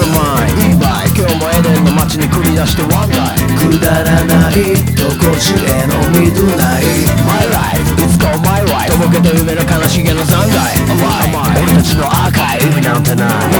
Never mind いいバイ今日もエデンの街に繰り出してワンダイくだらないとこしへのミドナイ My life It's called my life とぼけた夢の悲しげな残骸。甘い俺たちの赤い意味なんてないわけなんてない。